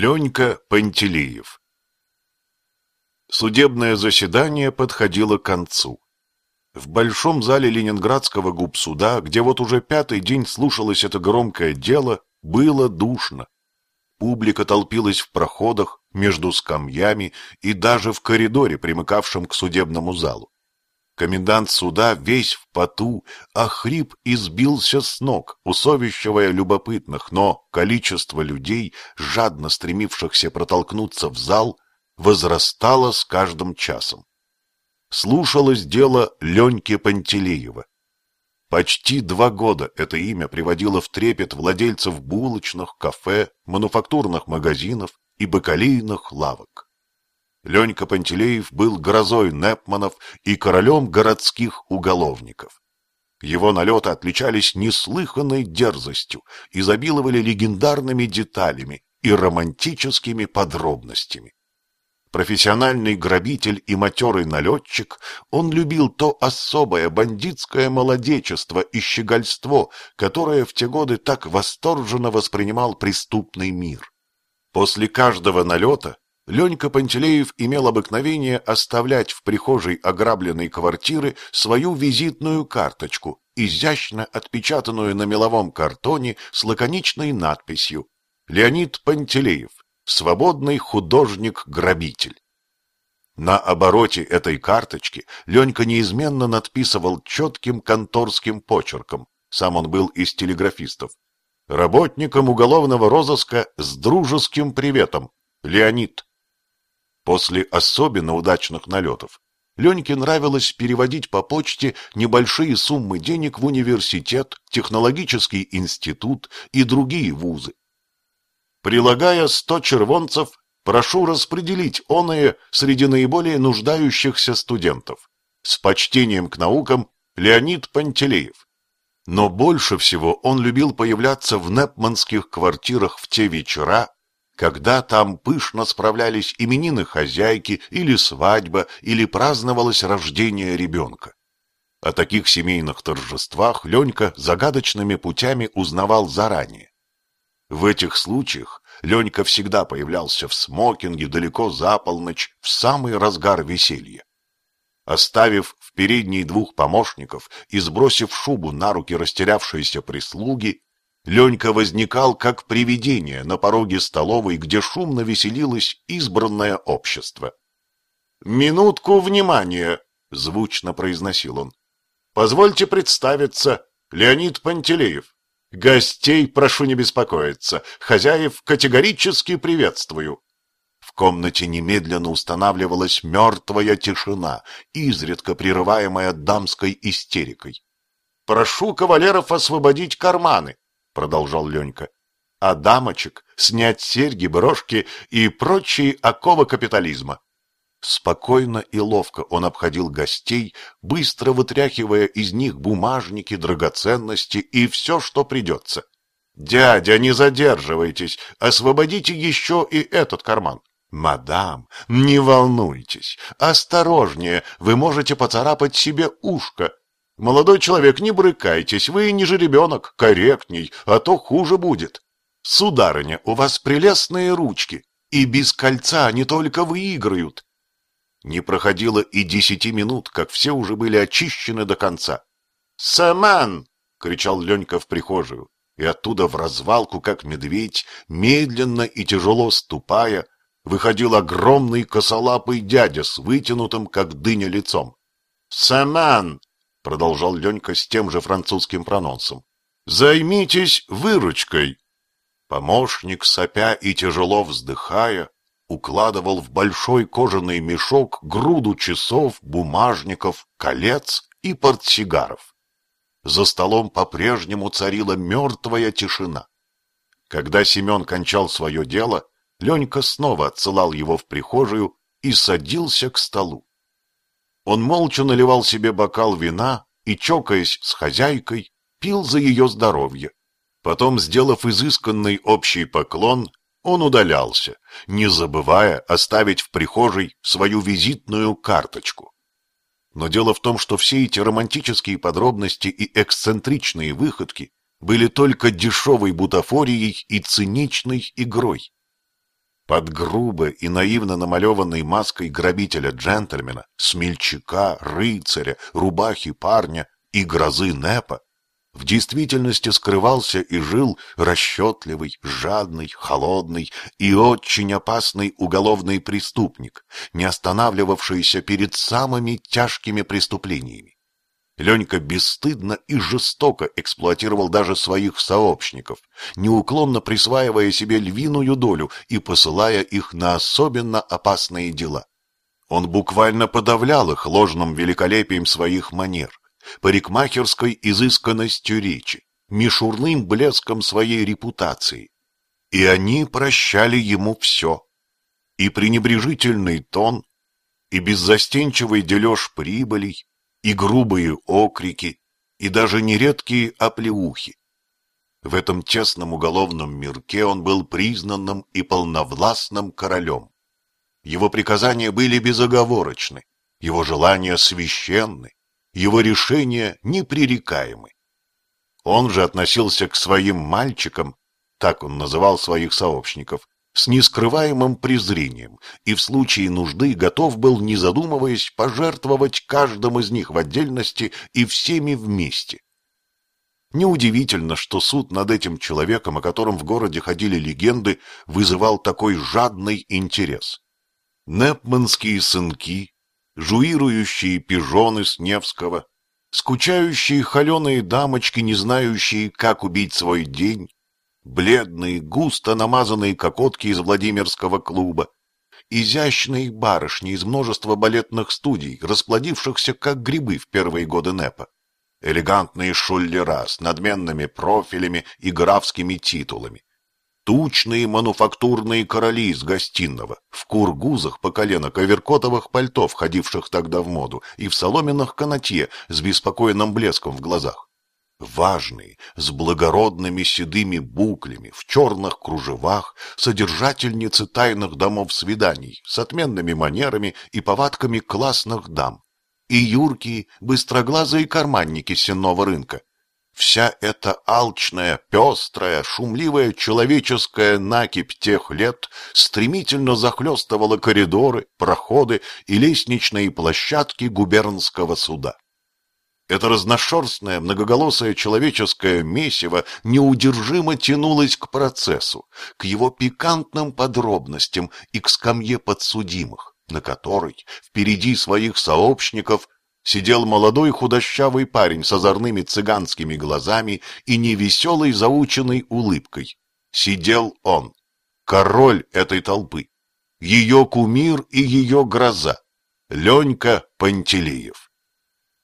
Ленька Пантелеев Судебное заседание подходило к концу. В большом зале Ленинградского губсуда, где вот уже пятый день слушалось это громкое дело, было душно. Публика толпилась в проходах, между скамьями и даже в коридоре, примыкавшем к судебному залу. Комендант суда весь в поту, охрип и сбился с ног, усовещивая любопытных, но количество людей, жадно стремившихся протолкнуться в зал, возрастало с каждым часом. Слушалось дело Леньки Пантелеева. Почти два года это имя приводило в трепет владельцев булочных, кафе, мануфактурных магазинов и бакалейных лавок. Ленька Пантелеев был грозой Непманов и королем городских уголовников. Его налеты отличались неслыханной дерзостью, изобиловали легендарными деталями и романтическими подробностями. Профессиональный грабитель и матерый налетчик, он любил то особое бандитское молодечество и щегольство, которое в те годы так восторженно воспринимал преступный мир. После каждого налета Ленька Пантелеев имел обыкновение оставлять в прихожей ограбленной квартиры свою визитную карточку, изящно отпечатанную на меловом картоне с лаконичной надписью «Леонид Пантелеев, свободный художник-грабитель». На обороте этой карточки Ленька неизменно надписывал четким конторским почерком, сам он был из телеграфистов, работникам уголовного розыска с дружеским приветом, Леонид. После особенно удачных налетов Леньке нравилось переводить по почте небольшие суммы денег в университет, технологический институт и другие вузы. Прилагая сто червонцев, прошу распределить оные среди наиболее нуждающихся студентов. С почтением к наукам Леонид Пантелеев. Но больше всего он любил появляться в непманских квартирах в те вечера, когда там пышно справлялись именины хозяйки или свадьба, или праздновалось рождение ребенка. О таких семейных торжествах Ленька загадочными путями узнавал заранее. В этих случаях Ленька всегда появлялся в смокинге далеко за полночь, в самый разгар веселья. Оставив в передней двух помощников и сбросив шубу на руки растерявшейся прислуги, Ленька возникал как привидение на пороге столовой, где шумно веселилось избранное общество. «Минутку внимания!» — звучно произносил он. «Позвольте представиться, Леонид Пантелеев. Гостей прошу не беспокоиться, хозяев категорически приветствую». В комнате немедленно устанавливалась мертвая тишина, изредка прерываемая дамской истерикой. «Прошу кавалеров освободить карманы продолжал Ленька. А дамочек снять серьги, брошки и прочие оковы капитализма. Спокойно и ловко он обходил гостей, быстро вытряхивая из них бумажники, драгоценности и все, что придется. «Дядя, не задерживайтесь, освободите еще и этот карман». «Мадам, не волнуйтесь, осторожнее, вы можете поцарапать себе ушко. Молодой человек, не брыкайтесь, вы не жеребенок, корректней, а то хуже будет. Сударыня, у вас прелестные ручки, и без кольца они только выиграют. Не проходило и десяти минут, как все уже были очищены до конца. «Саман!» — кричал Ленька в прихожую, и оттуда в развалку, как медведь, медленно и тяжело ступая, выходил огромный косолапый дядя с вытянутым, как дыня, лицом. «Саман!» — продолжал Ленька с тем же французским прононсом. «Займитесь выручкой!» Помощник, сопя и тяжело вздыхая, укладывал в большой кожаный мешок груду часов, бумажников, колец и портсигаров. За столом по-прежнему царила мертвая тишина. Когда Семен кончал свое дело, Ленька снова отсылал его в прихожую и садился к столу. Он молча наливал себе бокал вина и, чокаясь с хозяйкой, пил за ее здоровье. Потом, сделав изысканный общий поклон, он удалялся, не забывая оставить в прихожей свою визитную карточку. Но дело в том, что все эти романтические подробности и эксцентричные выходки были только дешевой бутафорией и циничной игрой. Под грубо и наивно намалеванной маской грабителя-джентльмена, смельчака, рыцаря, рубахи парня и грозы Непа в действительности скрывался и жил расчетливый, жадный, холодный и очень опасный уголовный преступник, не останавливавшийся перед самыми тяжкими преступлениями. Ленька бесстыдно и жестоко эксплуатировал даже своих сообщников, неуклонно присваивая себе львиную долю и посылая их на особенно опасные дела. Он буквально подавлял их ложным великолепием своих манер, парикмахерской изысканностью речи, мишурным блеском своей репутации. И они прощали ему все. И пренебрежительный тон, и беззастенчивый дележ прибылей, и грубые окрики, и даже нередкие оплеухи. В этом тесном уголовном мирке он был признанным и полновластным королем. Его приказания были безоговорочны, его желания священны, его решения непререкаемы. Он же относился к своим мальчикам, так он называл своих сообщников, с нескрываемым презрением и в случае нужды готов был, не задумываясь, пожертвовать каждым из них в отдельности и всеми вместе. Неудивительно, что суд над этим человеком, о котором в городе ходили легенды, вызывал такой жадный интерес. Непманские сынки, жуирующие пижоны с Невского, скучающие холеные дамочки, не знающие, как убить свой день, бледные, густо намазанные кокотки из Владимирского клуба, изящные барышни из множества балетных студий, расплодившихся как грибы в первые годы НЭПа, элегантные шуллера с надменными профилями и графскими титулами, тучные мануфактурные короли из гостиного, в кургузах по колено коверкотовых пальто, входивших тогда в моду, и в соломенных канатье с беспокойным блеском в глазах. Важные, с благородными седыми буклями, в черных кружевах, содержательницы тайных домов свиданий, с отменными манерами и повадками классных дам. И юркие, быстроглазые карманники сенного рынка, Вся эта алчная, пестрая, шумливая человеческая накипь тех лет стремительно захлестывала коридоры, проходы и лестничные площадки губернского суда. Это разношерстное, многоголосое человеческое месиво неудержимо тянулось к процессу, к его пикантным подробностям и к скамье подсудимых, на которой, впереди своих сообщников, сидел молодой худощавый парень с озорными цыганскими глазами и невеселой заученной улыбкой. Сидел он, король этой толпы, ее кумир и ее гроза, Ленька Пантелеев.